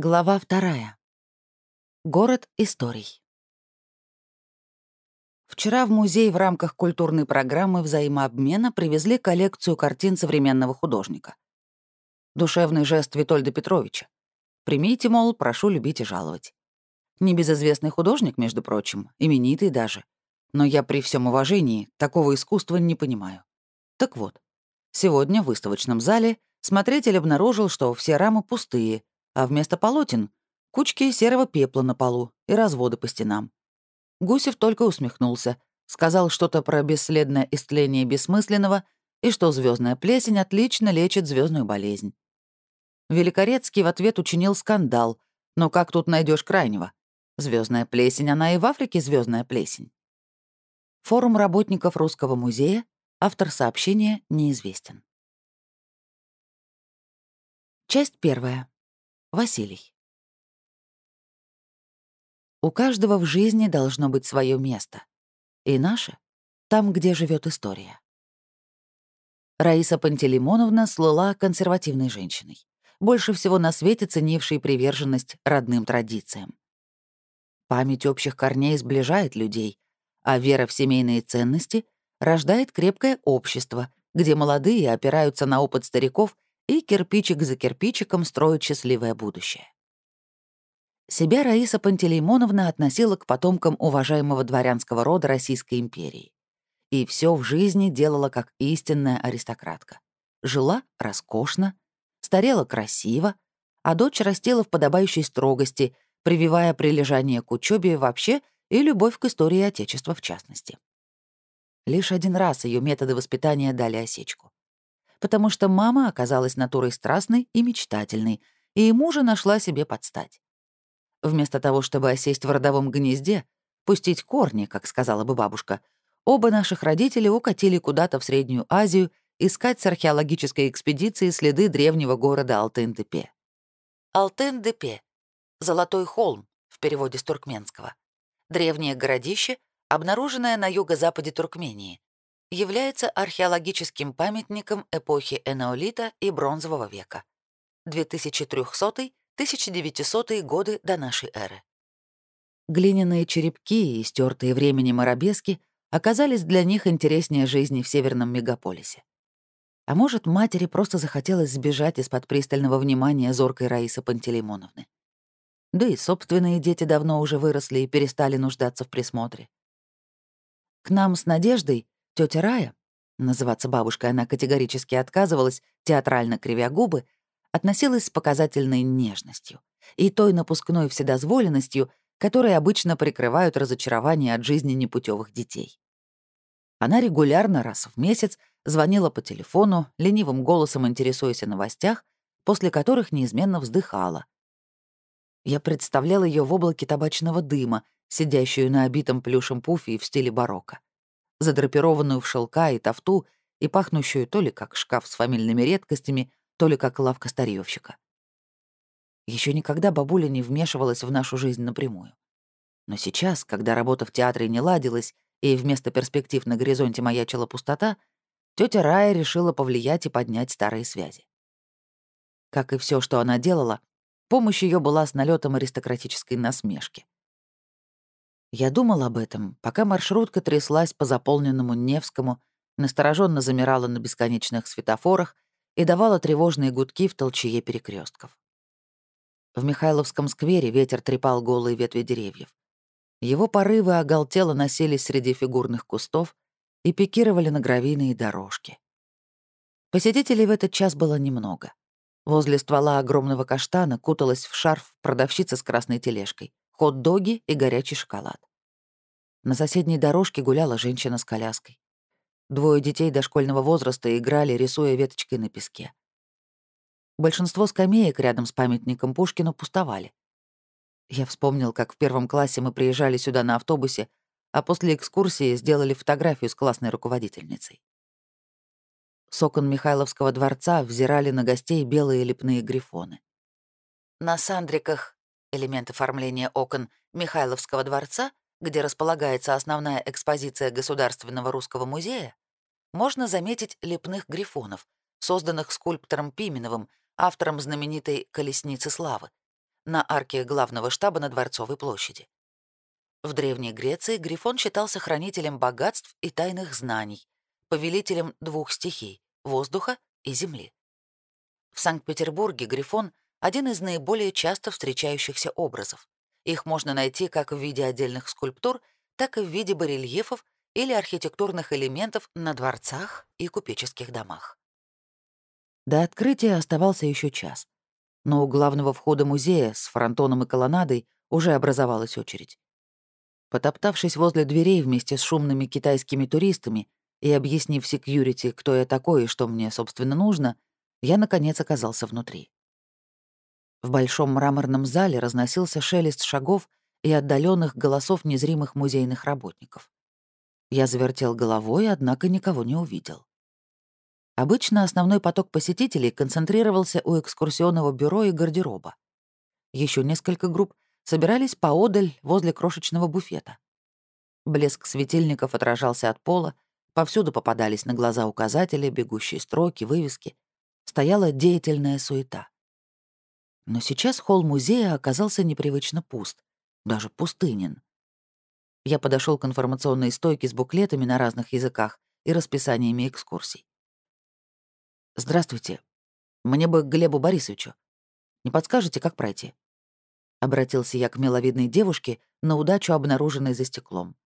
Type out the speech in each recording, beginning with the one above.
Глава вторая. Город историй. Вчера в музей в рамках культурной программы взаимообмена привезли коллекцию картин современного художника. Душевный жест Витольда Петровича. Примите, мол, прошу любить и жаловать. Небезызвестный художник, между прочим, именитый даже. Но я при всем уважении такого искусства не понимаю. Так вот, сегодня в выставочном зале смотритель обнаружил, что все рамы пустые, а вместо полотен — кучки серого пепла на полу и разводы по стенам. Гусев только усмехнулся, сказал что-то про бесследное истление бессмысленного и что звездная плесень отлично лечит звездную болезнь. Великорецкий в ответ учинил скандал, но как тут найдешь крайнего? Звездная плесень, она и в Африке звездная плесень. Форум работников Русского музея, автор сообщения неизвестен. Часть первая. Василий. У каждого в жизни должно быть свое место. И наше — там, где живет история. Раиса Пантелеймоновна слыла консервативной женщиной, больше всего на свете ценившей приверженность родным традициям. Память общих корней сближает людей, а вера в семейные ценности рождает крепкое общество, где молодые опираются на опыт стариков и кирпичик за кирпичиком строят счастливое будущее. Себя Раиса Пантелеймоновна относила к потомкам уважаемого дворянского рода Российской империи. И все в жизни делала как истинная аристократка. Жила роскошно, старела красиво, а дочь растила в подобающей строгости, прививая прилежание к учебе вообще и любовь к истории Отечества в частности. Лишь один раз ее методы воспитания дали осечку потому что мама оказалась натурой страстной и мечтательной, и мужа нашла себе подстать. Вместо того, чтобы осесть в родовом гнезде, пустить корни, как сказала бы бабушка, оба наших родителя укатили куда-то в Среднюю Азию искать с археологической экспедиции следы древнего города Алтын-Депе. Алтын-Депе — «Золотой холм» в переводе с туркменского. Древнее городище, обнаруженное на юго-западе Туркмении, является археологическим памятником эпохи Энеолита и Бронзового века. 2300-1900 годы до нашей эры. Глиняные черепки и стертые временем арабески оказались для них интереснее жизни в северном мегаполисе. А может, матери просто захотелось сбежать из-под пристального внимания зоркой Раисы Пантелеймоновны. Да и собственные дети давно уже выросли и перестали нуждаться в присмотре. К нам с Надеждой Тетя Рая, называться бабушкой она категорически отказывалась, театрально кривя губы, относилась с показательной нежностью и той напускной вседозволенностью, которые обычно прикрывают разочарование от жизни непутевых детей. Она регулярно раз в месяц звонила по телефону, ленивым голосом интересуясь о новостях, после которых неизменно вздыхала. Я представлял ее в облаке табачного дыма, сидящую на обитом плюшем пуфе в стиле барокко задрапированную в шелка и тафту и пахнущую то ли как шкаф с фамильными редкостями, то ли как лавка старьевщика. Еще никогда бабуля не вмешивалась в нашу жизнь напрямую. Но сейчас, когда работа в театре не ладилась и вместо перспектив на горизонте маячила пустота, тетя Рая решила повлиять и поднять старые связи. Как и все, что она делала, помощь ее была с налетом аристократической насмешки. Я думал об этом, пока маршрутка тряслась по заполненному Невскому, настороженно замирала на бесконечных светофорах и давала тревожные гудки в толчее перекрестков. В Михайловском сквере ветер трепал голые ветви деревьев. Его порывы оголтело носились среди фигурных кустов и пикировали на гравийные дорожки. Посетителей в этот час было немного. Возле ствола огромного каштана куталась в шарф продавщица с красной тележкой хот-доги и горячий шоколад. На соседней дорожке гуляла женщина с коляской. Двое детей дошкольного возраста играли, рисуя веточкой на песке. Большинство скамеек рядом с памятником Пушкину пустовали. Я вспомнил, как в первом классе мы приезжали сюда на автобусе, а после экскурсии сделали фотографию с классной руководительницей. С окон Михайловского дворца взирали на гостей белые лепные грифоны. На сандриках элемент оформления окон Михайловского дворца, где располагается основная экспозиция Государственного русского музея, можно заметить лепных грифонов, созданных скульптором Пименовым, автором знаменитой «Колесницы славы», на арке главного штаба на Дворцовой площади. В Древней Греции Грифон считался хранителем богатств и тайных знаний, повелителем двух стихий — воздуха и земли. В Санкт-Петербурге Грифон — один из наиболее часто встречающихся образов. Их можно найти как в виде отдельных скульптур, так и в виде барельефов или архитектурных элементов на дворцах и купеческих домах. До открытия оставался еще час, но у главного входа музея с фронтоном и колоннадой уже образовалась очередь. Потоптавшись возле дверей вместе с шумными китайскими туристами и объяснив секьюрити, кто я такой и что мне, собственно, нужно, я, наконец, оказался внутри. В большом мраморном зале разносился шелест шагов и отдаленных голосов незримых музейных работников. Я завертел головой, однако никого не увидел. Обычно основной поток посетителей концентрировался у экскурсионного бюро и гардероба. Еще несколько групп собирались поодаль возле крошечного буфета. Блеск светильников отражался от пола, повсюду попадались на глаза указатели, бегущие строки, вывески. Стояла деятельная суета. Но сейчас холл музея оказался непривычно пуст, даже пустынен. Я подошел к информационной стойке с буклетами на разных языках и расписаниями экскурсий. «Здравствуйте. Мне бы к Глебу Борисовичу. Не подскажете, как пройти?» Обратился я к миловидной девушке, на удачу обнаруженной за стеклом.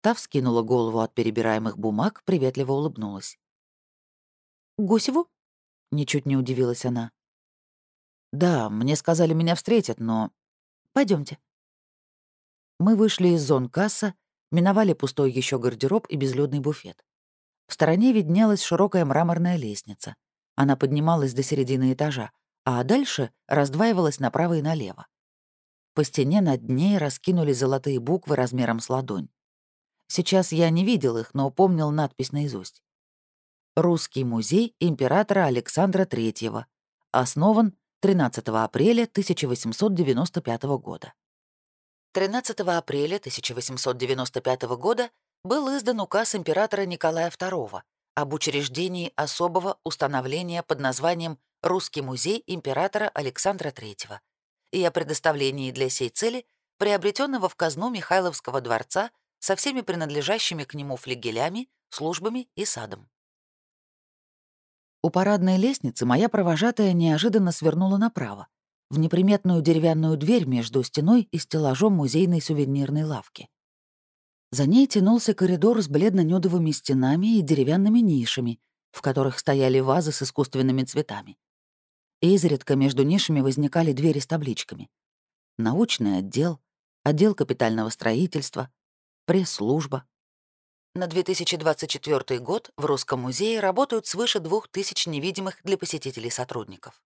Та вскинула голову от перебираемых бумаг, приветливо улыбнулась. «Гусеву?» — ничуть не удивилась она. «Да, мне сказали, меня встретят, но...» Пойдемте. Мы вышли из зон касса, миновали пустой еще гардероб и безлюдный буфет. В стороне виднелась широкая мраморная лестница. Она поднималась до середины этажа, а дальше раздваивалась направо и налево. По стене над ней раскинулись золотые буквы размером с ладонь. Сейчас я не видел их, но помнил надпись наизусть. «Русский музей императора Александра III. Основан 13 апреля 1895 года». 13 апреля 1895 года был издан указ императора Николая II об учреждении особого установления под названием «Русский музей императора Александра III», и о предоставлении для сей цели приобретенного в казну Михайловского дворца со всеми принадлежащими к нему флигелями, службами и садом. У парадной лестницы моя провожатая неожиданно свернула направо, в неприметную деревянную дверь между стеной и стеллажом музейной сувенирной лавки. За ней тянулся коридор с бледно-нюдовыми стенами и деревянными нишами, в которых стояли вазы с искусственными цветами. Изредка между нишами возникали двери с табличками. Научный отдел, отдел капитального строительства, пресс-служба. На 2024 год в Русском музее работают свыше двух тысяч невидимых для посетителей сотрудников.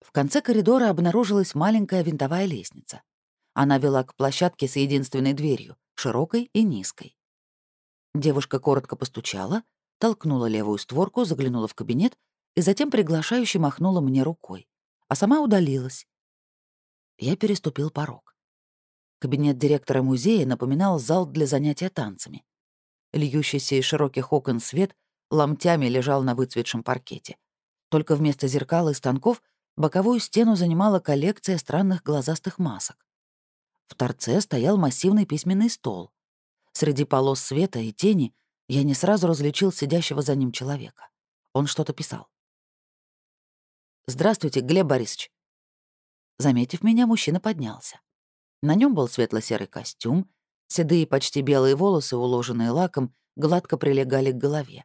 В конце коридора обнаружилась маленькая винтовая лестница. Она вела к площадке с единственной дверью, широкой и низкой. Девушка коротко постучала, толкнула левую створку, заглянула в кабинет и затем приглашающе махнула мне рукой, а сама удалилась. Я переступил порог. Кабинет директора музея напоминал зал для занятия танцами. Льющийся из широких окон свет ломтями лежал на выцветшем паркете. Только вместо зеркал и станков боковую стену занимала коллекция странных глазастых масок. В торце стоял массивный письменный стол. Среди полос света и тени я не сразу различил сидящего за ним человека. Он что-то писал. «Здравствуйте, Глеб Борисович». Заметив меня, мужчина поднялся. На нем был светло-серый костюм, седые почти белые волосы, уложенные лаком, гладко прилегали к голове.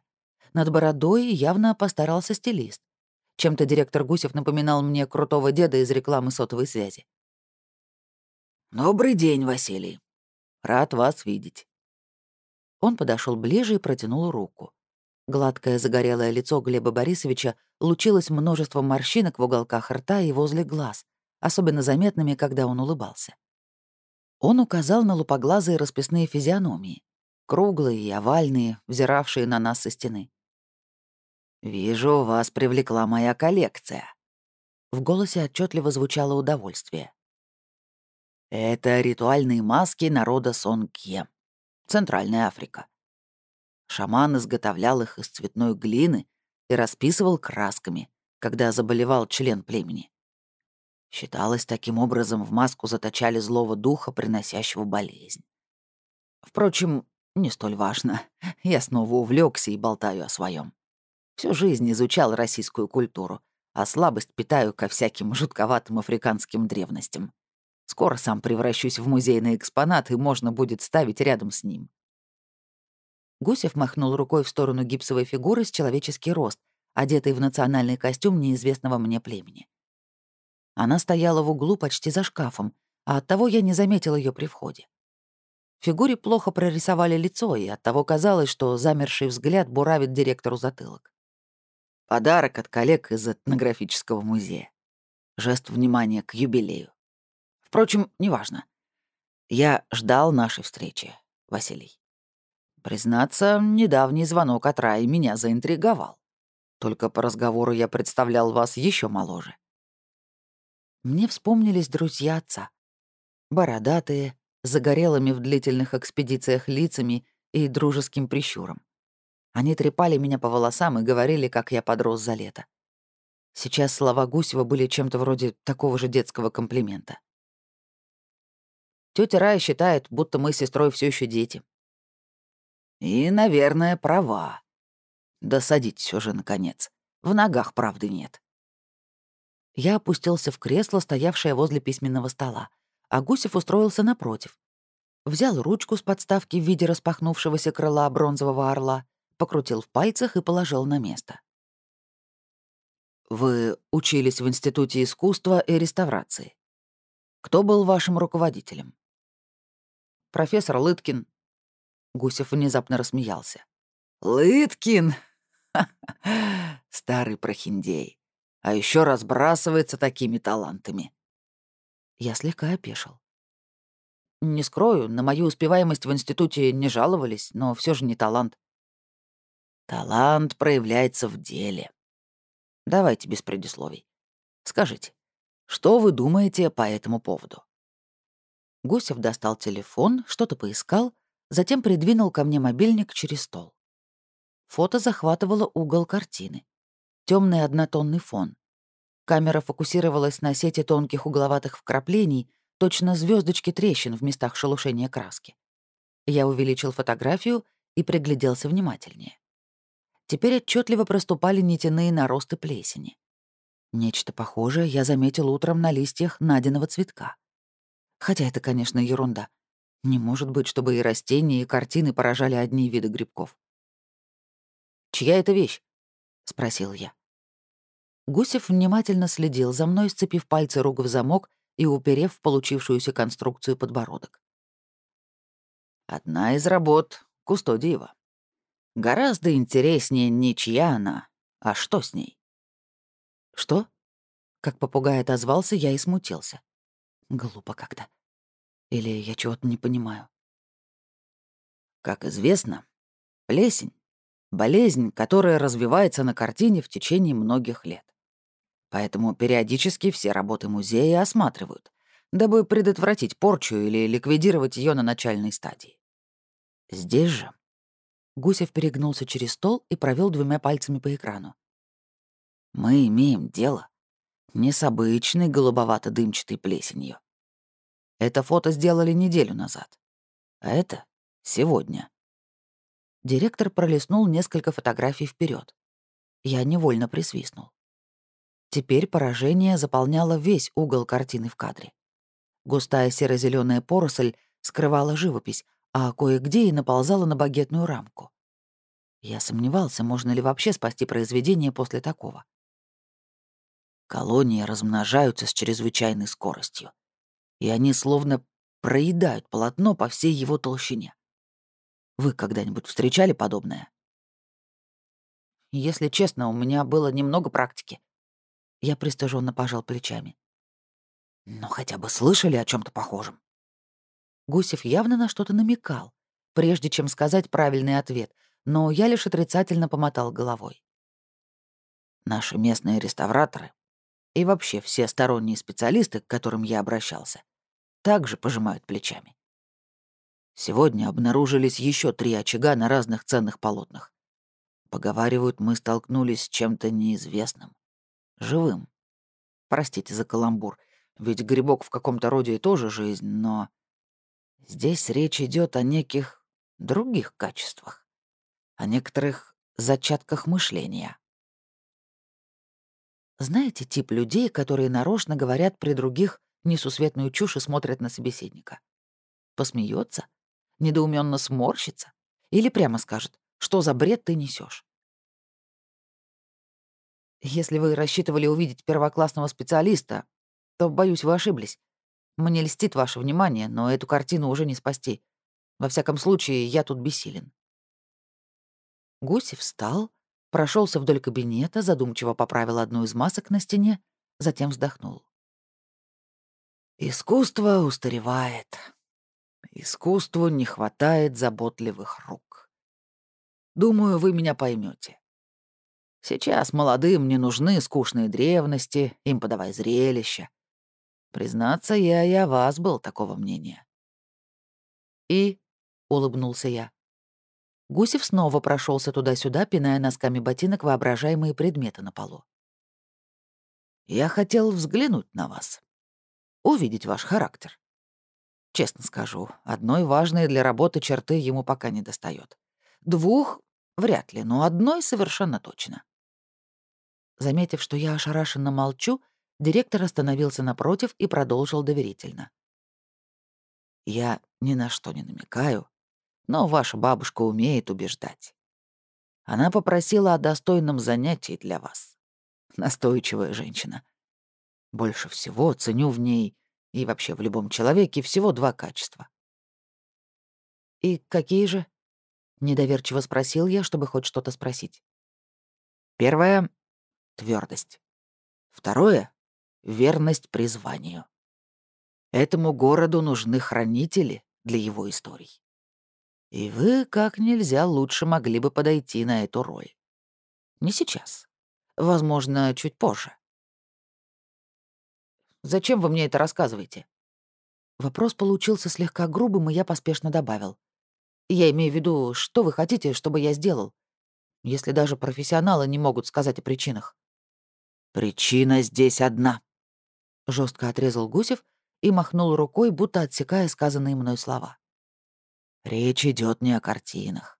Над бородой явно постарался стилист. Чем-то директор Гусев напоминал мне крутого деда из рекламы сотовой связи. «Добрый день, Василий. Рад вас видеть». Он подошел ближе и протянул руку. Гладкое загорелое лицо Глеба Борисовича лучилось множеством морщинок в уголках рта и возле глаз, особенно заметными, когда он улыбался. Он указал на лупоглазые расписные физиономии, круглые и овальные, взиравшие на нас со стены. «Вижу, вас привлекла моя коллекция». В голосе отчетливо звучало удовольствие. «Это ритуальные маски народа Сон-Кье, Центральная Африка. Шаман изготовлял их из цветной глины и расписывал красками, когда заболевал член племени. Считалось, таким образом в маску заточали злого духа, приносящего болезнь. Впрочем, не столь важно. Я снова увлекся и болтаю о своем. Всю жизнь изучал российскую культуру, а слабость питаю ко всяким жутковатым африканским древностям. Скоро сам превращусь в музейный экспонат, и можно будет ставить рядом с ним. Гусев махнул рукой в сторону гипсовой фигуры с человеческий рост, одетой в национальный костюм неизвестного мне племени. Она стояла в углу почти за шкафом, а оттого я не заметил ее при входе. Фигуре плохо прорисовали лицо, и оттого казалось, что замерший взгляд буравит директору затылок. Подарок от коллег из этнографического музея. Жест внимания к юбилею. Впрочем, неважно. Я ждал нашей встречи, Василий. Признаться, недавний звонок от Раи меня заинтриговал. Только по разговору я представлял вас еще моложе. Мне вспомнились друзья отца. Бородатые, загорелыми в длительных экспедициях лицами и дружеским прищуром. Они трепали меня по волосам и говорили, как я подрос за лето. Сейчас слова Гусева были чем-то вроде такого же детского комплимента. Тетя Рая считает, будто мы с сестрой все еще дети. И, наверное, права. Да садитесь уже, наконец. В ногах правды нет. Я опустился в кресло, стоявшее возле письменного стола а Гусев устроился напротив. Взял ручку с подставки в виде распахнувшегося крыла бронзового орла, покрутил в пальцах и положил на место. «Вы учились в Институте искусства и реставрации. Кто был вашим руководителем?» «Профессор Лыткин». Гусев внезапно рассмеялся. «Лыткин! Старый прохиндей. А еще разбрасывается такими талантами. Я слегка опешил. Не скрою, на мою успеваемость в институте не жаловались, но все же не талант. Талант проявляется в деле. Давайте без предисловий. Скажите, что вы думаете по этому поводу? Гусев достал телефон, что-то поискал, затем придвинул ко мне мобильник через стол. Фото захватывало угол картины. Темный однотонный фон. Камера фокусировалась на сети тонких угловатых вкраплений, точно звездочки трещин в местах шелушения краски. Я увеличил фотографию и пригляделся внимательнее. Теперь отчетливо проступали нитяные наросты плесени. Нечто похожее я заметил утром на листьях найденного цветка. Хотя это, конечно, ерунда. Не может быть, чтобы и растения, и картины поражали одни виды грибков. «Чья это вещь?» — спросил я. Гусев внимательно следил за мной, сцепив пальцы рук в замок и уперев в получившуюся конструкцию подбородок. «Одна из работ Кустодиева. Гораздо интереснее не чья она, а что с ней». «Что?» Как попугай отозвался, я и смутился. Глупо как-то. Или я чего-то не понимаю. Как известно, плесень — болезнь, которая развивается на картине в течение многих лет. Поэтому периодически все работы музея осматривают, дабы предотвратить порчу или ликвидировать ее на начальной стадии. Здесь же Гусев перегнулся через стол и провел двумя пальцами по экрану. Мы имеем дело не с обычной голубовато-дымчатой плесенью. Это фото сделали неделю назад. А это сегодня. Директор пролистнул несколько фотографий вперед. Я невольно присвистнул. Теперь поражение заполняло весь угол картины в кадре. Густая серо зеленая поросль скрывала живопись, а кое-где и наползала на багетную рамку. Я сомневался, можно ли вообще спасти произведение после такого. Колонии размножаются с чрезвычайной скоростью, и они словно проедают полотно по всей его толщине. Вы когда-нибудь встречали подобное? Если честно, у меня было немного практики, я пристыженно пожал плечами. Но хотя бы слышали о чем то похожем. Гусев явно на что-то намекал, прежде чем сказать правильный ответ, но я лишь отрицательно помотал головой. Наши местные реставраторы и вообще все сторонние специалисты, к которым я обращался, также пожимают плечами. Сегодня обнаружились еще три очага на разных ценных полотнах. Поговаривают, мы столкнулись с чем-то неизвестным живым. Простите за каламбур. ведь грибок в каком-то роде тоже жизнь, но здесь речь идет о неких других качествах, о некоторых зачатках мышления. Знаете тип людей, которые нарочно говорят при других несусветную чушь и смотрят на собеседника? Посмеется, недоуменно сморщится или прямо скажет, что за бред ты несешь. Если вы рассчитывали увидеть первоклассного специалиста, то, боюсь, вы ошиблись. Мне льстит ваше внимание, но эту картину уже не спасти. Во всяком случае, я тут бессилен. Гусев встал, прошелся вдоль кабинета, задумчиво поправил одну из масок на стене, затем вздохнул. «Искусство устаревает. Искусству не хватает заботливых рук. Думаю, вы меня поймете. Сейчас молодым не нужны скучные древности, им подавай зрелища. Признаться, я и о вас был такого мнения. И, — улыбнулся я. Гусев снова прошелся туда-сюда, пиная носками ботинок воображаемые предметы на полу. «Я хотел взглянуть на вас. Увидеть ваш характер. Честно скажу, одной важной для работы черты ему пока не достает. Двух — вряд ли, но одной совершенно точно. Заметив, что я ошарашенно молчу, директор остановился напротив и продолжил доверительно. «Я ни на что не намекаю, но ваша бабушка умеет убеждать. Она попросила о достойном занятии для вас. Настойчивая женщина. Больше всего ценю в ней и вообще в любом человеке всего два качества. «И какие же?» — недоверчиво спросил я, чтобы хоть что-то спросить. Первое твердость. Второе — верность призванию. Этому городу нужны хранители для его историй. И вы как нельзя лучше могли бы подойти на эту роль. Не сейчас. Возможно, чуть позже. Зачем вы мне это рассказываете? Вопрос получился слегка грубым, и я поспешно добавил. Я имею в виду, что вы хотите, чтобы я сделал, если даже профессионалы не могут сказать о причинах. «Причина здесь одна», — жестко отрезал Гусев и махнул рукой, будто отсекая сказанные мной слова. «Речь идет не о картинах,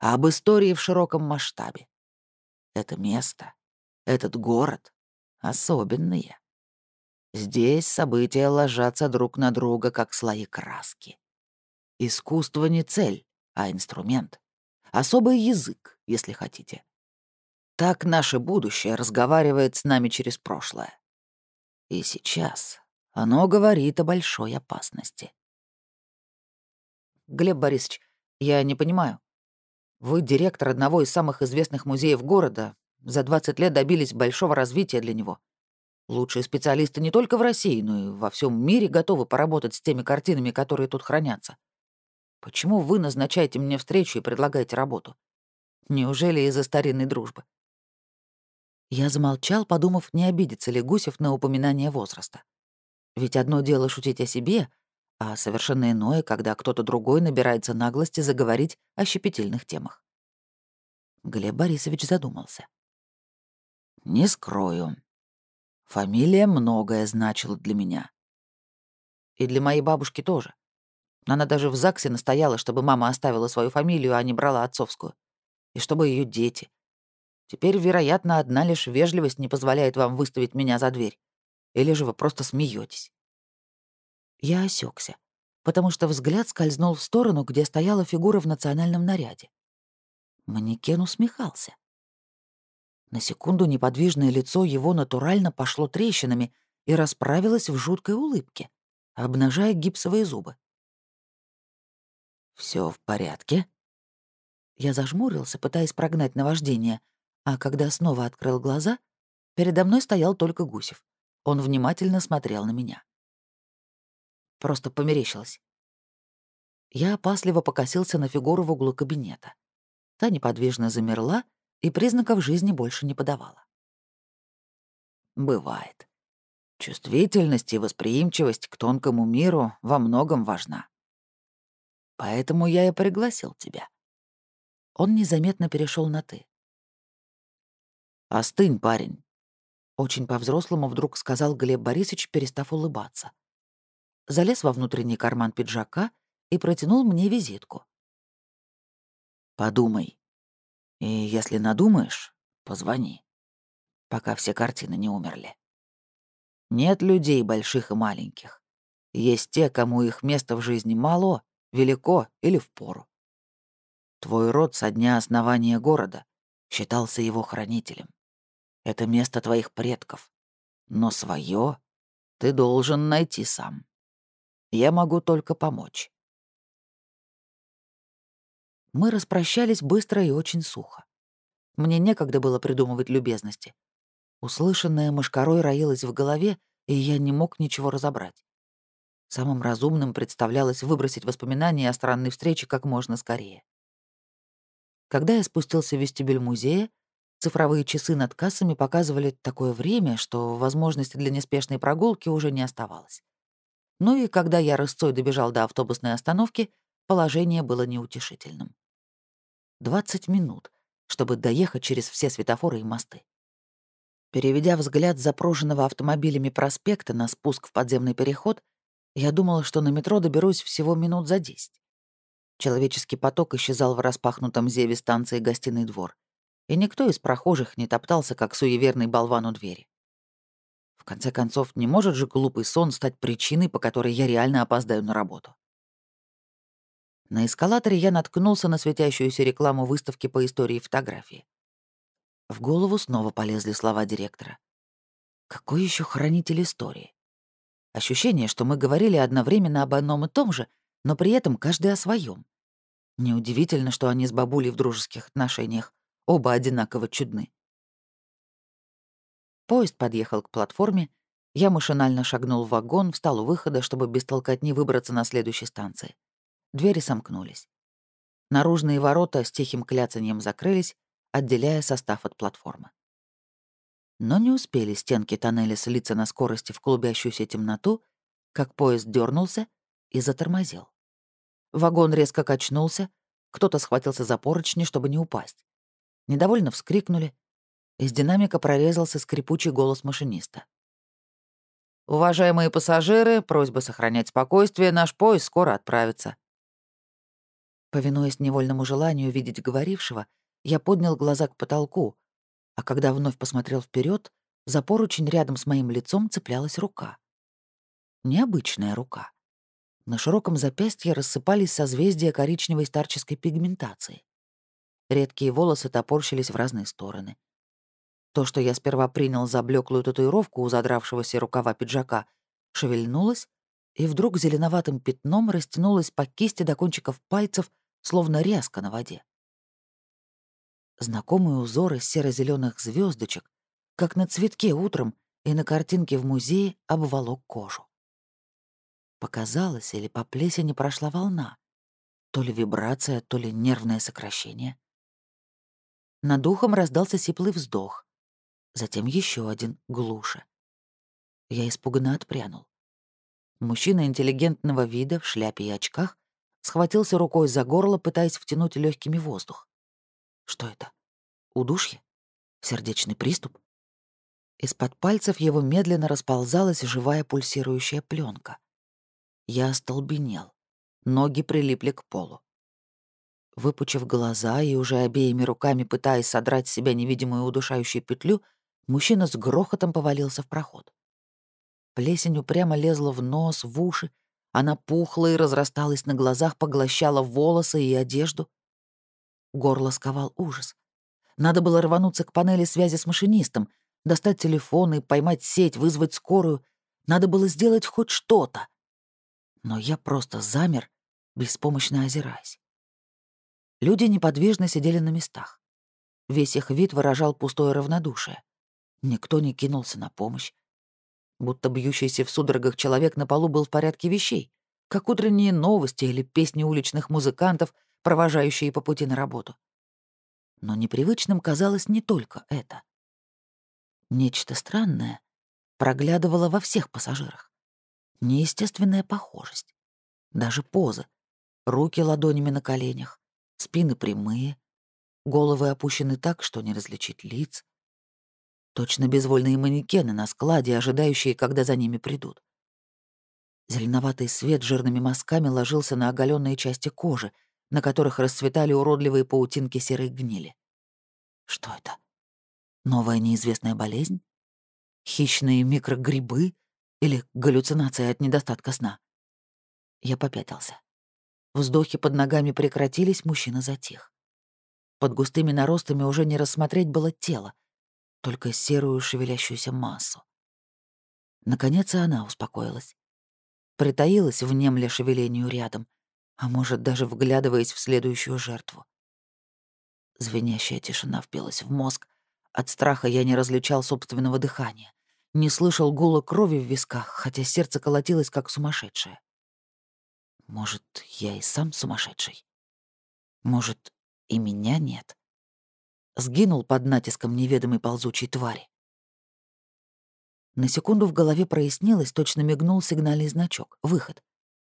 а об истории в широком масштабе. Это место, этот город особенные. Здесь события ложатся друг на друга, как слои краски. Искусство не цель, а инструмент. Особый язык, если хотите. Так наше будущее разговаривает с нами через прошлое. И сейчас оно говорит о большой опасности. Глеб Борисович, я не понимаю. Вы директор одного из самых известных музеев города, за 20 лет добились большого развития для него. Лучшие специалисты не только в России, но и во всем мире готовы поработать с теми картинами, которые тут хранятся. Почему вы назначаете мне встречу и предлагаете работу? Неужели из-за старинной дружбы? Я замолчал, подумав, не обидится ли Гусев на упоминание возраста. Ведь одно дело шутить о себе, а совершенно иное, когда кто-то другой набирается наглости заговорить о щепетильных темах. Глеб Борисович задумался. «Не скрою. Фамилия многое значила для меня. И для моей бабушки тоже. Она даже в ЗАГСе настояла, чтобы мама оставила свою фамилию, а не брала отцовскую. И чтобы ее дети, Теперь, вероятно, одна лишь вежливость не позволяет вам выставить меня за дверь. Или же вы просто смеетесь. Я осекся, потому что взгляд скользнул в сторону, где стояла фигура в национальном наряде. Манекен усмехался. На секунду неподвижное лицо его натурально пошло трещинами и расправилось в жуткой улыбке, обнажая гипсовые зубы. Все в порядке?» Я зажмурился, пытаясь прогнать наваждение — а когда снова открыл глаза, передо мной стоял только Гусев. Он внимательно смотрел на меня. Просто померещилось. Я опасливо покосился на фигуру в углу кабинета. Та неподвижно замерла и признаков жизни больше не подавала. Бывает. Чувствительность и восприимчивость к тонкому миру во многом важна. Поэтому я и пригласил тебя. Он незаметно перешел на «ты». «Остынь, парень. Очень по-взрослому вдруг сказал Глеб Борисович, перестав улыбаться. Залез во внутренний карман пиджака и протянул мне визитку. «Подумай. И если надумаешь, позвони, пока все картины не умерли. Нет людей больших и маленьких. Есть те, кому их место в жизни мало, велико или впору. Твой род со дня основания города считался его хранителем. Это место твоих предков. Но свое ты должен найти сам. Я могу только помочь. Мы распрощались быстро и очень сухо. Мне некогда было придумывать любезности. Услышанное мошкарой роилось в голове, и я не мог ничего разобрать. Самым разумным представлялось выбросить воспоминания о странной встрече как можно скорее. Когда я спустился в вестибюль музея, Цифровые часы над кассами показывали такое время, что возможности для неспешной прогулки уже не оставалось. Ну и когда я рысцой добежал до автобусной остановки, положение было неутешительным. 20 минут, чтобы доехать через все светофоры и мосты. Переведя взгляд запруженного автомобилями проспекта на спуск в подземный переход, я думала, что на метро доберусь всего минут за 10. Человеческий поток исчезал в распахнутом зеве станции «Гостиный двор» и никто из прохожих не топтался, как суеверный болван у двери. В конце концов, не может же глупый сон стать причиной, по которой я реально опоздаю на работу. На эскалаторе я наткнулся на светящуюся рекламу выставки по истории фотографии. В голову снова полезли слова директора. Какой еще хранитель истории? Ощущение, что мы говорили одновременно об одном и том же, но при этом каждый о своем. Неудивительно, что они с бабулей в дружеских отношениях. Оба одинаково чудны. Поезд подъехал к платформе. Я машинально шагнул в вагон, встал у выхода, чтобы без толкотни выбраться на следующей станции. Двери сомкнулись. Наружные ворота с тихим кляцаньем закрылись, отделяя состав от платформы. Но не успели стенки тоннеля слиться на скорости в клубящуюся темноту, как поезд дернулся и затормозил. Вагон резко качнулся, кто-то схватился за поручни, чтобы не упасть недовольно вскрикнули. Из динамика прорезался скрипучий голос машиниста. «Уважаемые пассажиры, просьба сохранять спокойствие, наш поезд скоро отправится». Повинуясь невольному желанию видеть говорившего, я поднял глаза к потолку, а когда вновь посмотрел вперед, за поручень рядом с моим лицом цеплялась рука. Необычная рука. На широком запястье рассыпались созвездия коричневой старческой пигментации. Редкие волосы топорщились в разные стороны. То, что я сперва принял за блеклую татуировку у задравшегося рукава пиджака, шевельнулось, и вдруг зеленоватым пятном растянулось по кисти до кончиков пальцев, словно ряска на воде. Знакомые узоры серо зеленых звездочек, как на цветке утром и на картинке в музее, обволок кожу. Показалось, или по плесени прошла волна. То ли вибрация, то ли нервное сокращение. Над ухом раздался сиплый вздох. Затем еще один, глуше. Я испуганно отпрянул. Мужчина интеллигентного вида в шляпе и очках схватился рукой за горло, пытаясь втянуть легкими воздух. Что это? Удушье? Сердечный приступ? Из-под пальцев его медленно расползалась живая пульсирующая пленка. Я остолбенел. Ноги прилипли к полу. Выпучив глаза и уже обеими руками пытаясь содрать с себя невидимую удушающую петлю, мужчина с грохотом повалился в проход. Плесень упрямо лезла в нос, в уши, она пухла и разрасталась на глазах, поглощала волосы и одежду. Горло сковал ужас. Надо было рвануться к панели связи с машинистом, достать телефон и поймать сеть, вызвать скорую. Надо было сделать хоть что-то. Но я просто замер, беспомощно озираясь. Люди неподвижно сидели на местах. Весь их вид выражал пустое равнодушие. Никто не кинулся на помощь. Будто бьющийся в судорогах человек на полу был в порядке вещей, как утренние новости или песни уличных музыкантов, провожающие по пути на работу. Но непривычным казалось не только это. Нечто странное проглядывало во всех пассажирах. Неестественная похожесть. Даже поза. Руки ладонями на коленях, Спины прямые, головы опущены так, что не различить лиц. Точно безвольные манекены на складе, ожидающие, когда за ними придут. Зеленоватый свет жирными мазками ложился на оголенные части кожи, на которых расцветали уродливые паутинки серой гнили. Что это? Новая неизвестная болезнь? Хищные микрогрибы? Или галлюцинация от недостатка сна? Я попятился. Вздохи под ногами прекратились, мужчина затих. Под густыми наростами уже не рассмотреть было тело, только серую шевелящуюся массу. Наконец и она успокоилась. Притаилась, внемля шевелению рядом, а может, даже вглядываясь в следующую жертву. Звенящая тишина впилась в мозг. От страха я не различал собственного дыхания. Не слышал гула крови в висках, хотя сердце колотилось как сумасшедшее. Может, я и сам сумасшедший? Может, и меня нет? Сгинул под натиском неведомой ползучей твари. На секунду в голове прояснилось, точно мигнул сигнальный значок. Выход.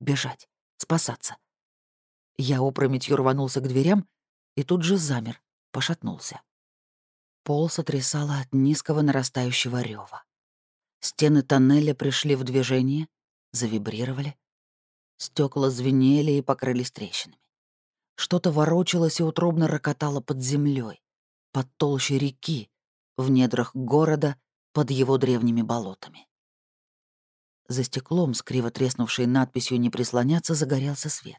Бежать. Спасаться. Я опрометью рванулся к дверям и тут же замер, пошатнулся. Пол сотрясало от низкого нарастающего рёва. Стены тоннеля пришли в движение, завибрировали. Стекла звенели и покрылись трещинами. Что-то ворочалось и утробно рокотало под землей, под толщей реки, в недрах города, под его древними болотами. За стеклом с криво треснувшей надписью «Не прислоняться» загорелся свет.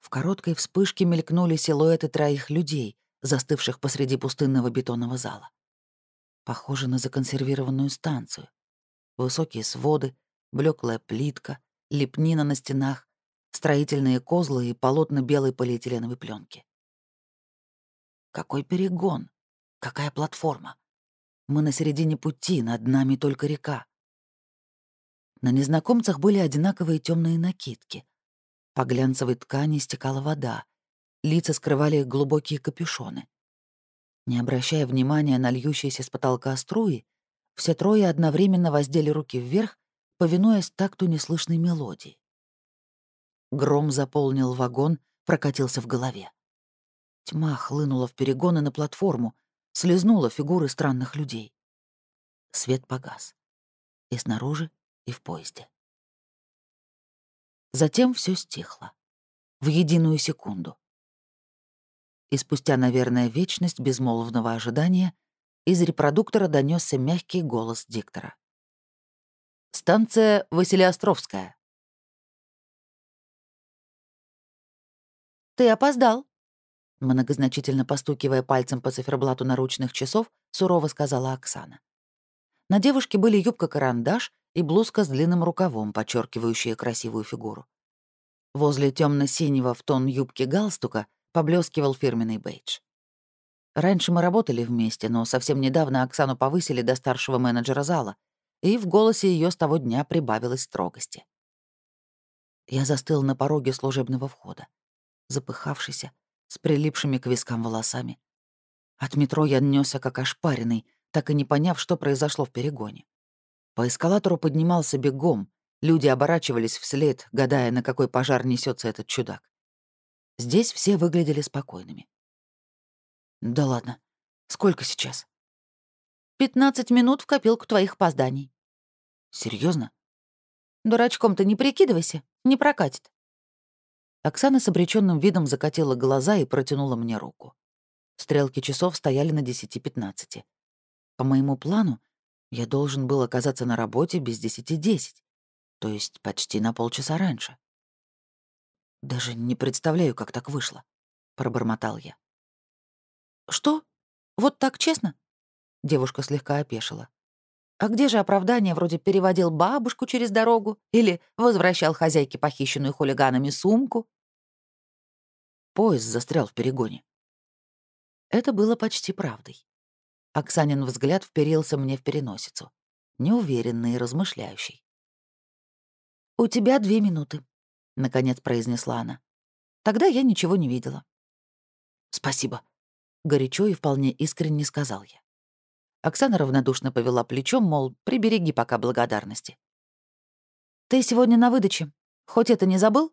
В короткой вспышке мелькнули силуэты троих людей, застывших посреди пустынного бетонного зала. Похоже на законсервированную станцию. Высокие своды, блеклая плитка, лепнина на стенах, строительные козлы и полотна белой полиэтиленовой пленки. Какой перегон! Какая платформа! Мы на середине пути, над нами только река. На незнакомцах были одинаковые темные накидки. По глянцевой ткани стекала вода. Лица скрывали глубокие капюшоны. Не обращая внимания на льющиеся с потолка струи, все трое одновременно воздели руки вверх, повинуясь такту неслышной мелодии. Гром заполнил вагон, прокатился в голове. Тьма хлынула в перегоны на платформу, слезнула фигуры странных людей. Свет погас. И снаружи, и в поезде. Затем все стихло. В единую секунду. И спустя, наверное, вечность безмолвного ожидания из репродуктора донесся мягкий голос диктора. «Станция Василиостровская. «Ты опоздал», — многозначительно постукивая пальцем по циферблату наручных часов, сурово сказала Оксана. На девушке были юбка-карандаш и блузка с длинным рукавом, подчеркивающая красивую фигуру. Возле темно синего в тон юбки галстука поблескивал фирменный бейдж. Раньше мы работали вместе, но совсем недавно Оксану повысили до старшего менеджера зала, и в голосе ее с того дня прибавилось строгости. Я застыл на пороге служебного входа запыхавшийся, с прилипшими к вискам волосами. От метро я нёсся как ошпаренный, так и не поняв, что произошло в перегоне. По эскалатору поднимался бегом, люди оборачивались вслед, гадая, на какой пожар несется этот чудак. Здесь все выглядели спокойными. «Да ладно. Сколько сейчас?» «Пятнадцать минут в копилку твоих опозданий». Серьезно? «Дурачком-то не прикидывайся, не прокатит». Оксана с обреченным видом закатила глаза и протянула мне руку. Стрелки часов стояли на 10-15. По моему плану, я должен был оказаться на работе без десяти десять, то есть почти на полчаса раньше. «Даже не представляю, как так вышло», — пробормотал я. «Что? Вот так честно?» Девушка слегка опешила. «А где же оправдание вроде переводил бабушку через дорогу или возвращал хозяйке похищенную хулиганами сумку?» Поезд застрял в перегоне. Это было почти правдой. Оксанин взгляд вперился мне в переносицу, неуверенный и размышляющий. «У тебя две минуты», — наконец произнесла она. «Тогда я ничего не видела». «Спасибо», — горячо и вполне искренне сказал я. Оксана равнодушно повела плечом, мол, прибереги пока благодарности. «Ты сегодня на выдаче. Хоть это не забыл?»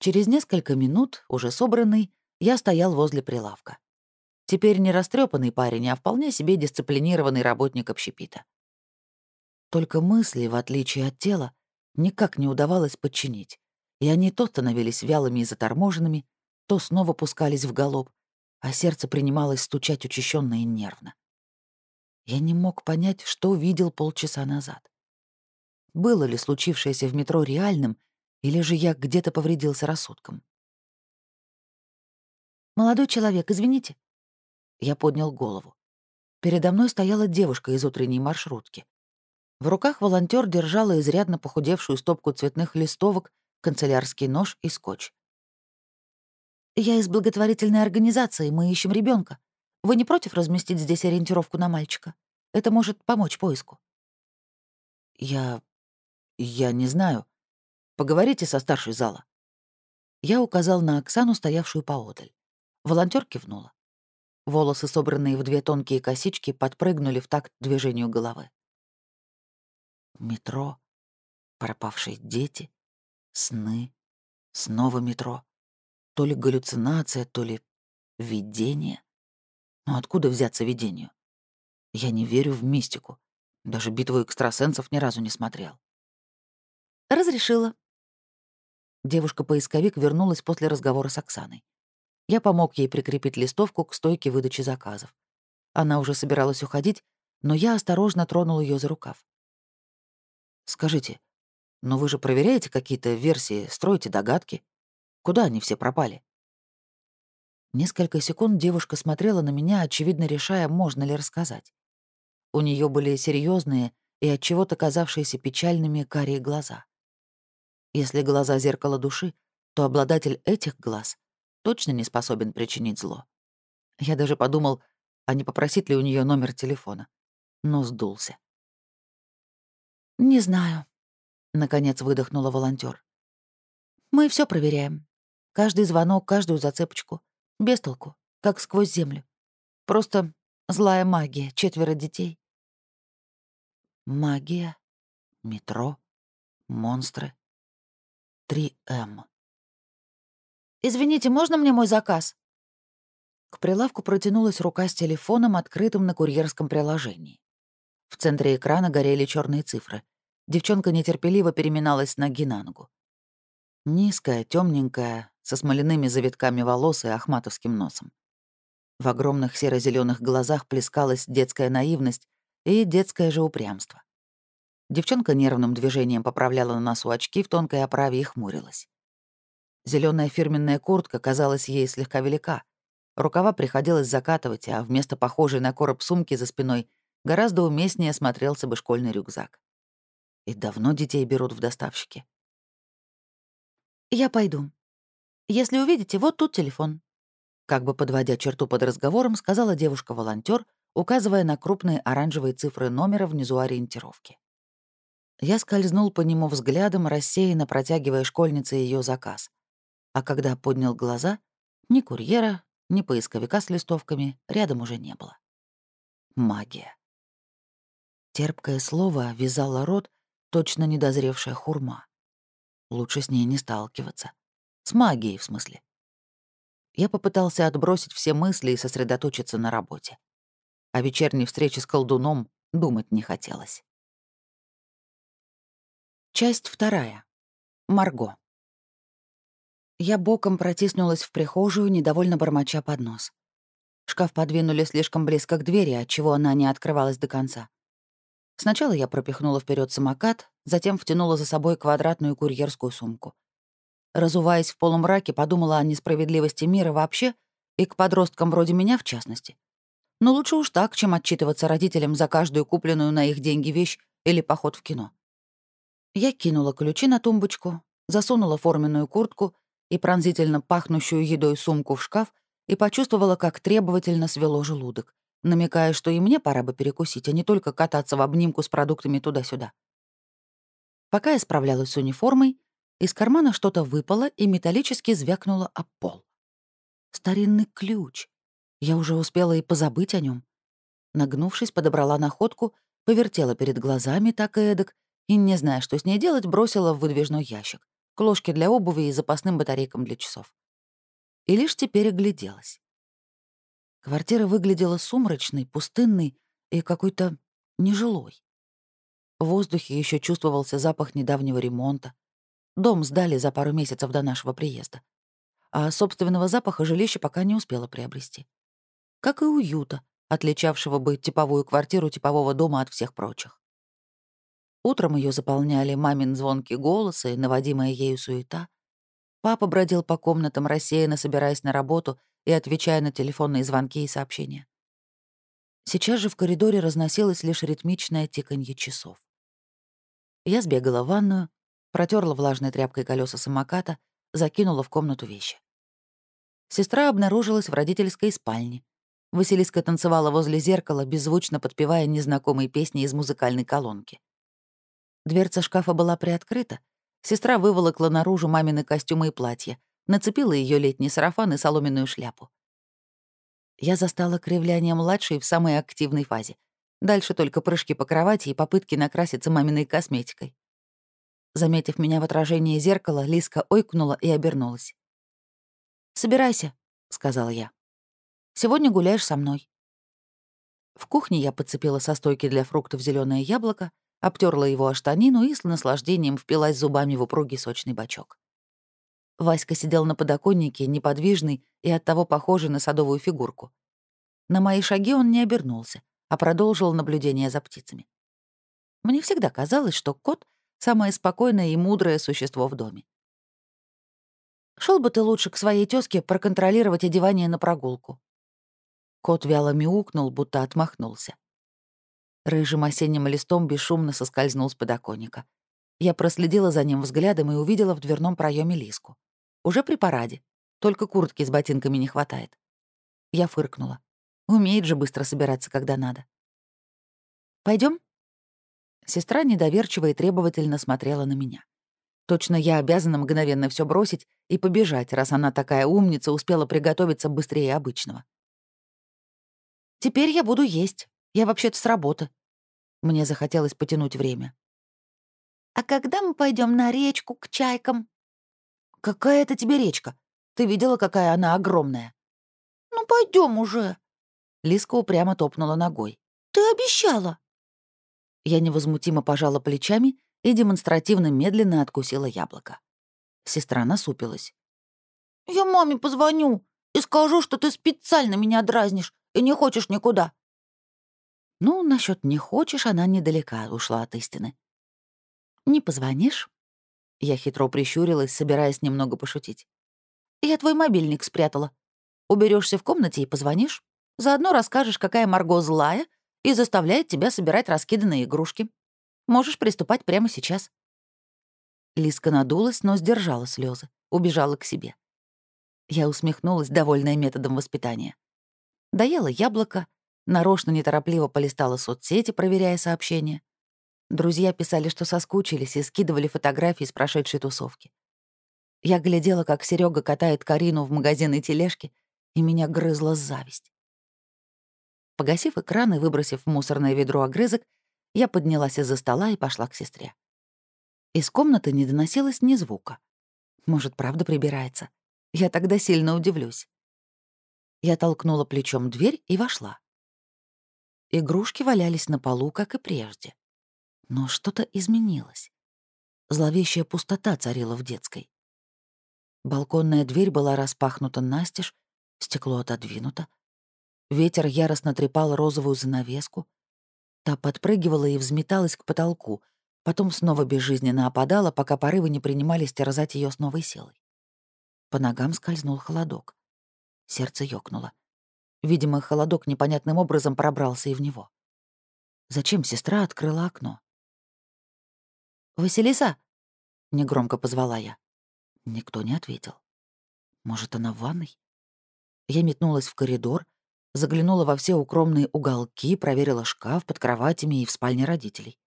Через несколько минут, уже собранный, я стоял возле прилавка. Теперь не растрепанный парень, а вполне себе дисциплинированный работник общепита. Только мысли, в отличие от тела, никак не удавалось подчинить, и они то становились вялыми и заторможенными, то снова пускались в галоп, а сердце принималось стучать учащенно и нервно. Я не мог понять, что видел полчаса назад. Было ли случившееся в метро реальным, или же я где-то повредился рассудком? «Молодой человек, извините», я поднял голову. Передо мной стояла девушка из утренней маршрутки. В руках волонтер держала изрядно похудевшую стопку цветных листовок, канцелярский нож и скотч. «Я из благотворительной организации, мы ищем ребенка. Вы не против разместить здесь ориентировку на мальчика? Это может помочь поиску». «Я... я не знаю. Поговорите со старшей зала». Я указал на Оксану, стоявшую поодаль. Волонтер кивнула. Волосы, собранные в две тонкие косички, подпрыгнули в такт движению головы. Метро, пропавшие дети, сны, снова метро. То ли галлюцинация, то ли видение. Но откуда взяться видению? Я не верю в мистику. Даже битву экстрасенсов ни разу не смотрел. «Разрешила». Девушка-поисковик вернулась после разговора с Оксаной. Я помог ей прикрепить листовку к стойке выдачи заказов. Она уже собиралась уходить, но я осторожно тронул ее за рукав. «Скажите, но вы же проверяете какие-то версии, строите догадки? Куда они все пропали?» Несколько секунд девушка смотрела на меня, очевидно решая, можно ли рассказать. У нее были серьезные и от чего-то казавшиеся печальными карие глаза. Если глаза — зеркало души, то обладатель этих глаз точно не способен причинить зло. Я даже подумал, а не попросить ли у нее номер телефона, но сдулся. «Не знаю», — наконец выдохнула волонтер. «Мы все проверяем. Каждый звонок, каждую зацепочку. Без толку, как сквозь землю. Просто злая магия, четверо детей». Магия, метро, монстры. 3М. «Извините, можно мне мой заказ?» К прилавку протянулась рука с телефоном, открытым на курьерском приложении. В центре экрана горели черные цифры. Девчонка нетерпеливо переминалась ноги на ногу. Низкая, темненькая, со смоляными завитками волос и ахматовским носом. В огромных серо зеленых глазах плескалась детская наивность и детское же упрямство. Девчонка нервным движением поправляла на носу очки в тонкой оправе и хмурилась. Зеленая фирменная куртка казалась ей слегка велика. Рукава приходилось закатывать, а вместо похожей на короб сумки за спиной гораздо уместнее смотрелся бы школьный рюкзак. И давно детей берут в доставщики. «Я пойду. Если увидите, вот тут телефон», как бы подводя черту под разговором, сказала девушка волонтер указывая на крупные оранжевые цифры номера внизу ориентировки. Я скользнул по нему взглядом, рассеянно протягивая школьнице ее заказ а когда поднял глаза, ни курьера, ни поисковика с листовками рядом уже не было. Магия. Терпкое слово вязало рот, точно недозревшая хурма. Лучше с ней не сталкиваться. С магией, в смысле. Я попытался отбросить все мысли и сосредоточиться на работе. О вечерней встрече с колдуном думать не хотелось. Часть вторая. Марго. Я боком протиснулась в прихожую, недовольно бормоча под нос. Шкаф подвинули слишком близко к двери, отчего она не открывалась до конца. Сначала я пропихнула вперед самокат, затем втянула за собой квадратную курьерскую сумку. Разуваясь в полумраке, подумала о несправедливости мира вообще и к подросткам вроде меня в частности. Но лучше уж так, чем отчитываться родителям за каждую купленную на их деньги вещь или поход в кино. Я кинула ключи на тумбочку, засунула форменную куртку — и пронзительно пахнущую едой сумку в шкаф и почувствовала, как требовательно свело желудок, намекая, что и мне пора бы перекусить, а не только кататься в обнимку с продуктами туда-сюда. Пока я справлялась с униформой, из кармана что-то выпало и металлически звякнуло об пол. Старинный ключ. Я уже успела и позабыть о нем. Нагнувшись, подобрала находку, повертела перед глазами так и эдак, и, не зная, что с ней делать, бросила в выдвижной ящик к ложке для обуви и запасным батарейкам для часов. И лишь теперь огляделась. Квартира выглядела сумрачной, пустынной и какой-то нежилой. В воздухе еще чувствовался запах недавнего ремонта. Дом сдали за пару месяцев до нашего приезда. А собственного запаха жилище пока не успело приобрести. Как и уюта, отличавшего бы типовую квартиру типового дома от всех прочих. Утром ее заполняли мамин звонкий голос и наводимая ею суета. Папа бродил по комнатам, рассеянно собираясь на работу и отвечая на телефонные звонки и сообщения. Сейчас же в коридоре разносилось лишь ритмичное тиканье часов. Я сбегала в ванную, протерла влажной тряпкой колеса самоката, закинула в комнату вещи. Сестра обнаружилась в родительской спальне. Василиска танцевала возле зеркала, беззвучно подпевая незнакомые песни из музыкальной колонки. Дверца шкафа была приоткрыта. Сестра выволокла наружу мамины костюмы и платья, нацепила ее летний сарафан и соломенную шляпу. Я застала кривляние младшей в самой активной фазе. Дальше только прыжки по кровати и попытки накраситься маминой косметикой. Заметив меня в отражении зеркала, Лиска ойкнула и обернулась. «Собирайся», — сказала я. «Сегодня гуляешь со мной». В кухне я подцепила со стойки для фруктов зеленое яблоко, обтерла его о штанину и с наслаждением впилась зубами в упругий сочный бачок. Васька сидел на подоконнике, неподвижный и оттого похожий на садовую фигурку. На мои шаги он не обернулся, а продолжил наблюдение за птицами. Мне всегда казалось, что кот — самое спокойное и мудрое существо в доме. Шел бы ты лучше к своей тёзке проконтролировать одевание на прогулку». Кот вяло мяукнул, будто отмахнулся. Рыжим осенним листом бесшумно соскользнул с подоконника. Я проследила за ним взглядом и увидела в дверном проеме Лиску. Уже при параде. Только куртки с ботинками не хватает. Я фыркнула. Умеет же быстро собираться, когда надо. Пойдем? Сестра недоверчиво и требовательно смотрела на меня. Точно я обязана мгновенно все бросить и побежать, раз она такая умница, успела приготовиться быстрее обычного. «Теперь я буду есть. Я вообще-то с работы». Мне захотелось потянуть время. «А когда мы пойдем на речку к чайкам?» «Какая это тебе речка? Ты видела, какая она огромная?» «Ну, пойдем уже». Лиска упрямо топнула ногой. «Ты обещала». Я невозмутимо пожала плечами и демонстративно медленно откусила яблоко. Сестра насупилась. «Я маме позвоню и скажу, что ты специально меня дразнишь и не хочешь никуда». Ну, насчет «не хочешь» она недалека ушла от истины. «Не позвонишь?» Я хитро прищурилась, собираясь немного пошутить. «Я твой мобильник спрятала. Уберешься в комнате и позвонишь. Заодно расскажешь, какая Марго злая и заставляет тебя собирать раскиданные игрушки. Можешь приступать прямо сейчас». Лиска надулась, но сдержала слезы, убежала к себе. Я усмехнулась, довольная методом воспитания. Доела яблоко, нарочно неторопливо полистала соцсети, проверяя сообщения. Друзья писали, что соскучились и скидывали фотографии с прошедшей тусовки. Я глядела, как Серега катает Карину в магазинной тележке, и меня грызла зависть. Погасив экран и выбросив в мусорное ведро огрызок, я поднялась из-за стола и пошла к сестре. Из комнаты не доносилось ни звука. Может, правда прибирается? Я тогда сильно удивлюсь. Я толкнула плечом дверь и вошла. Игрушки валялись на полу, как и прежде. Но что-то изменилось. Зловещая пустота царила в детской. Балконная дверь была распахнута настежь, стекло отодвинуто. Ветер яростно трепал розовую занавеску. Та подпрыгивала и взметалась к потолку, потом снова безжизненно опадала, пока порывы не принимались терзать ее с новой силой. По ногам скользнул холодок. Сердце ёкнуло. Видимо, холодок непонятным образом пробрался и в него. Зачем сестра открыла окно? «Василиса!» — негромко позвала я. Никто не ответил. Может, она в ванной? Я метнулась в коридор, заглянула во все укромные уголки, проверила шкаф под кроватями и в спальне родителей.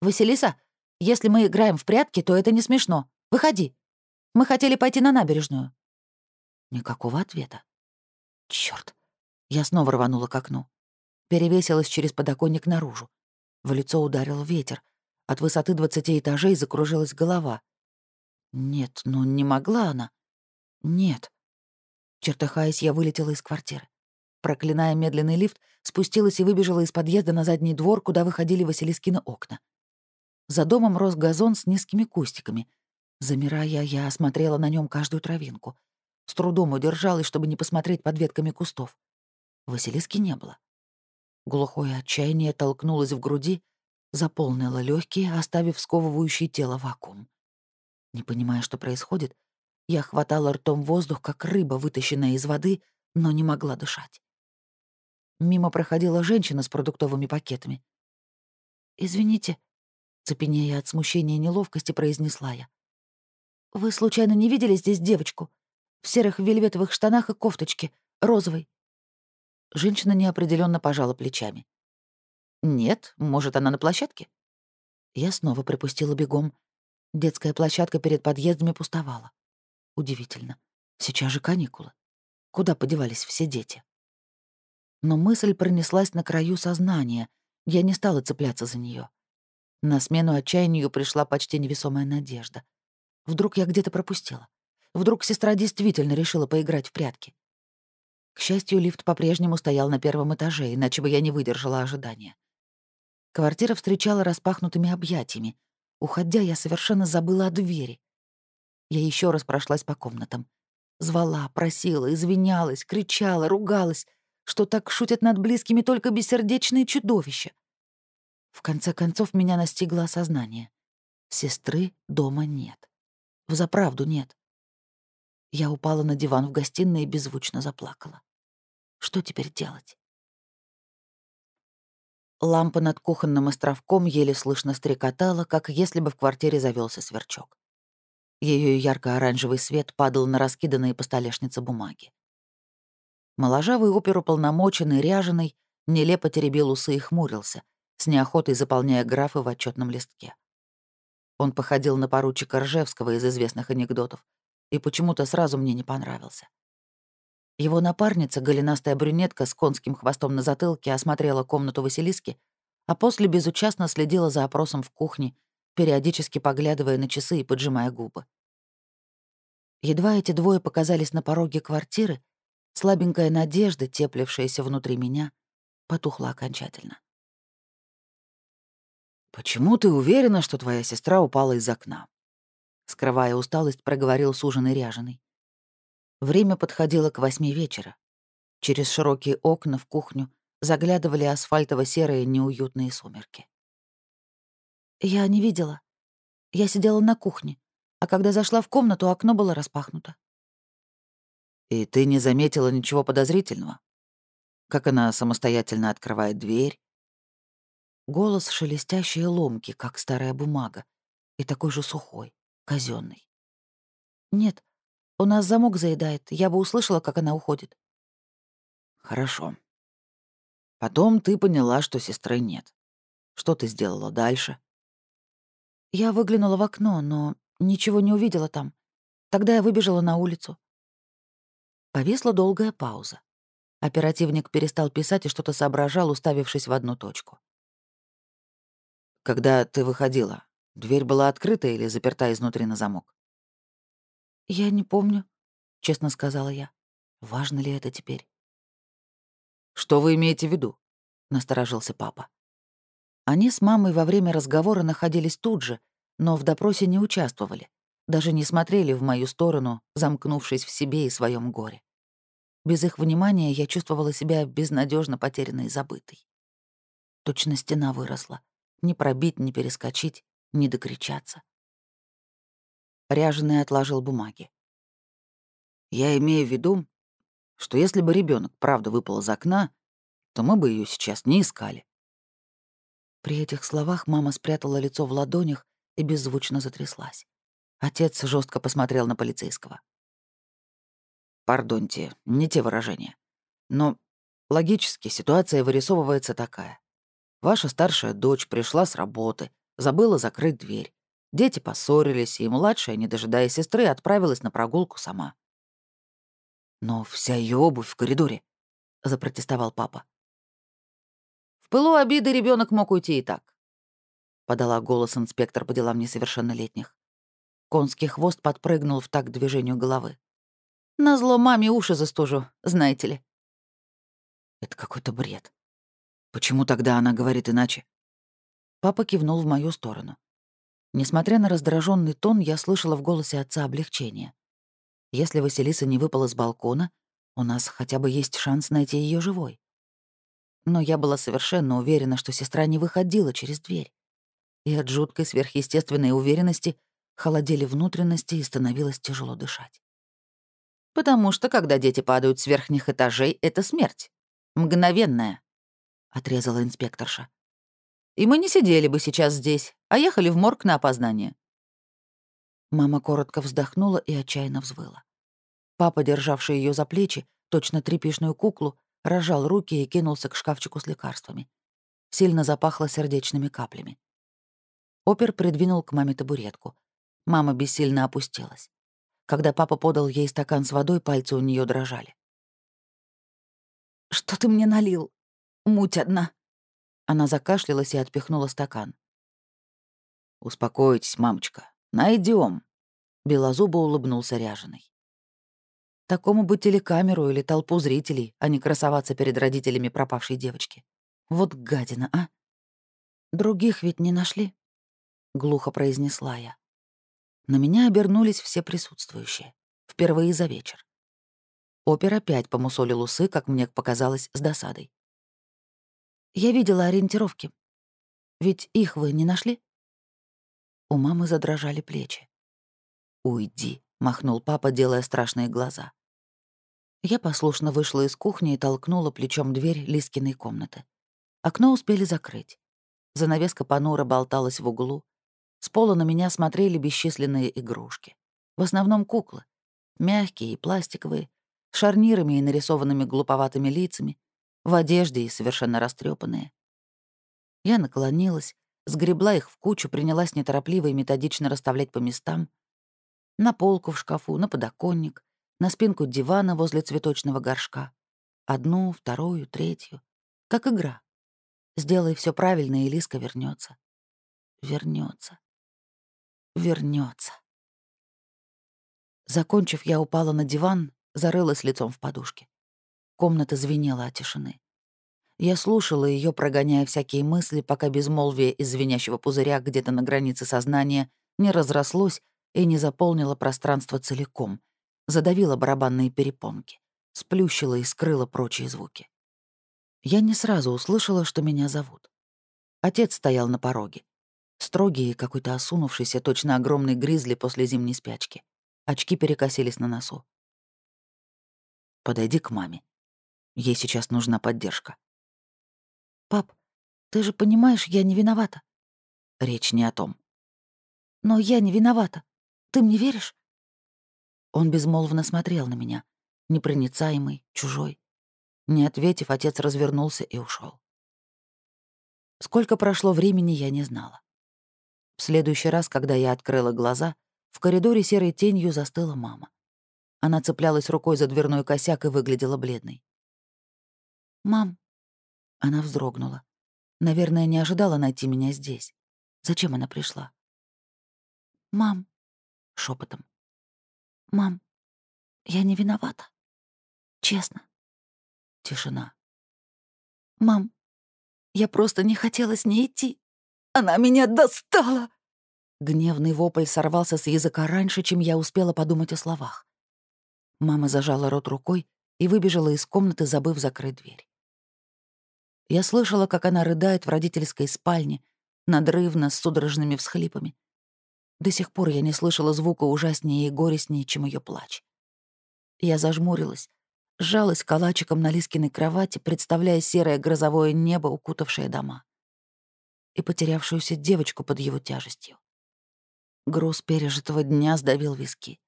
«Василиса, если мы играем в прятки, то это не смешно. Выходи. Мы хотели пойти на набережную». Никакого ответа. Черт! Я снова рванула к окну. Перевесилась через подоконник наружу. В лицо ударил ветер. От высоты двадцати этажей закружилась голова. Нет, ну не могла она. Нет. Чертыхаясь, я вылетела из квартиры. Проклиная медленный лифт, спустилась и выбежала из подъезда на задний двор, куда выходили Василискины окна. За домом рос газон с низкими кустиками. Замирая, я осмотрела на нем каждую травинку. С трудом удержалась, чтобы не посмотреть под ветками кустов. Василиски не было. Глухое отчаяние толкнулось в груди, заполнило легкие, оставив сковывающее тело вакуум. Не понимая, что происходит, я хватала ртом воздух, как рыба, вытащенная из воды, но не могла дышать. Мимо проходила женщина с продуктовыми пакетами. «Извините», — цепенея от смущения и неловкости, произнесла я. «Вы случайно не видели здесь девочку? В серых вельветовых штанах и кофточке, розовой?» Женщина неопределенно пожала плечами. «Нет, может, она на площадке?» Я снова припустила бегом. Детская площадка перед подъездами пустовала. Удивительно. Сейчас же каникулы. Куда подевались все дети? Но мысль пронеслась на краю сознания. Я не стала цепляться за нее. На смену отчаянию пришла почти невесомая надежда. Вдруг я где-то пропустила. Вдруг сестра действительно решила поиграть в прятки. К счастью, лифт по-прежнему стоял на первом этаже, иначе бы я не выдержала ожидания. Квартира встречала распахнутыми объятиями. Уходя, я совершенно забыла о двери. Я еще раз прошлась по комнатам. Звала, просила, извинялась, кричала, ругалась, что так шутят над близкими только бессердечные чудовища. В конце концов меня настигло осознание. Сестры дома нет. Взаправду нет. Я упала на диван в гостиной и беззвучно заплакала. Что теперь делать? Лампа над кухонным островком еле слышно стрекотала, как если бы в квартире завелся сверчок. Ее ярко-оранжевый свет падал на раскиданные по столешнице бумаги. Моложавый оперуполномоченный, ряженый, нелепо теребил усы и хмурился, с неохотой заполняя графы в отчетном листке. Он походил на поручика Ржевского из известных анекдотов и почему-то сразу мне не понравился. Его напарница, голенастая брюнетка с конским хвостом на затылке, осмотрела комнату Василиски, а после безучастно следила за опросом в кухне, периодически поглядывая на часы и поджимая губы. Едва эти двое показались на пороге квартиры, слабенькая надежда, теплившаяся внутри меня, потухла окончательно. «Почему ты уверена, что твоя сестра упала из окна?» Скрывая усталость, проговорил суженый ряженый. Время подходило к восьми вечера. Через широкие окна в кухню заглядывали асфальтово-серые неуютные сумерки. «Я не видела. Я сидела на кухне, а когда зашла в комнату, окно было распахнуто». «И ты не заметила ничего подозрительного? Как она самостоятельно открывает дверь?» Голос шелестящий и ломкий, как старая бумага, и такой же сухой, казенный. «Нет, у нас замок заедает. Я бы услышала, как она уходит. Хорошо. Потом ты поняла, что сестры нет. Что ты сделала дальше? Я выглянула в окно, но ничего не увидела там. Тогда я выбежала на улицу. Повисла долгая пауза. Оперативник перестал писать и что-то соображал, уставившись в одну точку. Когда ты выходила, дверь была открыта или заперта изнутри на замок? «Я не помню», — честно сказала я. «Важно ли это теперь?» «Что вы имеете в виду?» — насторожился папа. Они с мамой во время разговора находились тут же, но в допросе не участвовали, даже не смотрели в мою сторону, замкнувшись в себе и своем горе. Без их внимания я чувствовала себя безнадежно потерянной и забытой. Точно стена выросла. Не пробить, не перескочить, не докричаться. Ряженый отложил бумаги. «Я имею в виду, что если бы ребенок правда выпал из окна, то мы бы ее сейчас не искали». При этих словах мама спрятала лицо в ладонях и беззвучно затряслась. Отец жестко посмотрел на полицейского. «Пардоньте, не те выражения. Но логически ситуация вырисовывается такая. Ваша старшая дочь пришла с работы, забыла закрыть дверь. Дети поссорились, и младшая, не дожидая сестры, отправилась на прогулку сама. «Но вся ее обувь в коридоре», — запротестовал папа. «В пылу обиды ребенок мог уйти и так», — подала голос инспектор по делам несовершеннолетних. Конский хвост подпрыгнул в такт движению головы. «Назло маме уши застужу, знаете ли». Это какой-то бред. Почему тогда она говорит иначе? Папа кивнул в мою сторону. Несмотря на раздраженный тон, я слышала в голосе отца облегчение. Если Василиса не выпала с балкона, у нас хотя бы есть шанс найти ее живой. Но я была совершенно уверена, что сестра не выходила через дверь. И от жуткой сверхъестественной уверенности холодели внутренности и становилось тяжело дышать. Потому что, когда дети падают с верхних этажей, это смерть. Мгновенная, — отрезала инспекторша. И мы не сидели бы сейчас здесь, а ехали в морг на опознание. Мама коротко вздохнула и отчаянно взвыла. Папа, державший ее за плечи, точно тряпишную куклу, разжал руки и кинулся к шкафчику с лекарствами. Сильно запахло сердечными каплями. Опер придвинул к маме табуретку. Мама бессильно опустилась. Когда папа подал ей стакан с водой, пальцы у нее дрожали. «Что ты мне налил? Муть одна». Она закашлялась и отпихнула стакан. «Успокойтесь, мамочка. Найдем. Белозубо улыбнулся ряженый. Такому бы телекамеру или толпу зрителей, а не красоваться перед родителями пропавшей девочки. Вот гадина, а? Других ведь не нашли? Глухо произнесла я. На меня обернулись все присутствующие. Впервые за вечер. Опер опять помусолил усы, как мне показалось, с досадой. Я видела ориентировки. Ведь их вы не нашли? У мамы задрожали плечи. «Уйди», — махнул папа, делая страшные глаза. Я послушно вышла из кухни и толкнула плечом дверь Лискиной комнаты. Окно успели закрыть. Занавеска понуро болталась в углу. С пола на меня смотрели бесчисленные игрушки. В основном куклы. Мягкие и пластиковые, с шарнирами и нарисованными глуповатыми лицами, в одежде и совершенно растрепанные. Я наклонилась, сгребла их в кучу, принялась неторопливо и методично расставлять по местам. На полку в шкафу, на подоконник, на спинку дивана возле цветочного горшка. Одну, вторую, третью. Как игра. Сделай все правильно, и Лиска вернется. Вернется. Вернется. Закончив, я упала на диван, зарылась лицом в подушке. Комната звенела от тишины. Я слушала ее, прогоняя всякие мысли, пока безмолвие из звенящего пузыря где-то на границе сознания не разрослось и не заполнило пространство целиком, задавила барабанные перепонки, сплющила и скрыла прочие звуки. Я не сразу услышала, что меня зовут. Отец стоял на пороге. Строгий и какой-то осунувшийся, точно огромный гризли после зимней спячки. Очки перекосились на носу. «Подойди к маме. Ей сейчас нужна поддержка». «Пап, ты же понимаешь, я не виновата». «Речь не о том». «Но я не виновата. Ты мне веришь?» Он безмолвно смотрел на меня, непроницаемый, чужой. Не ответив, отец развернулся и ушел. Сколько прошло времени, я не знала. В следующий раз, когда я открыла глаза, в коридоре серой тенью застыла мама. Она цеплялась рукой за дверной косяк и выглядела бледной. «Мам!» Она вздрогнула. Наверное, не ожидала найти меня здесь. Зачем она пришла? «Мам!» — шепотом. «Мам, я не виновата. Честно». Тишина. «Мам, я просто не хотела с ней идти. Она меня достала!» Гневный вопль сорвался с языка раньше, чем я успела подумать о словах. Мама зажала рот рукой и выбежала из комнаты, забыв закрыть дверь. Я слышала, как она рыдает в родительской спальне, надрывно, с судорожными всхлипами. До сих пор я не слышала звука ужаснее и горестнее, чем ее плач. Я зажмурилась, сжалась калачиком на Лискиной кровати, представляя серое грозовое небо, укутавшее дома. И потерявшуюся девочку под его тяжестью. Груз пережитого дня сдавил виски.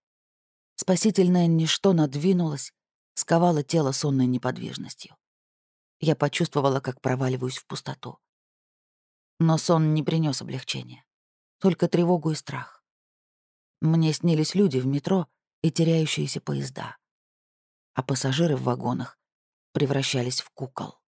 Спасительное ничто надвинулось, сковало тело сонной неподвижностью. Я почувствовала, как проваливаюсь в пустоту. Но сон не принес облегчения только тревогу и страх. Мне снились люди в метро и теряющиеся поезда, а пассажиры в вагонах превращались в кукол.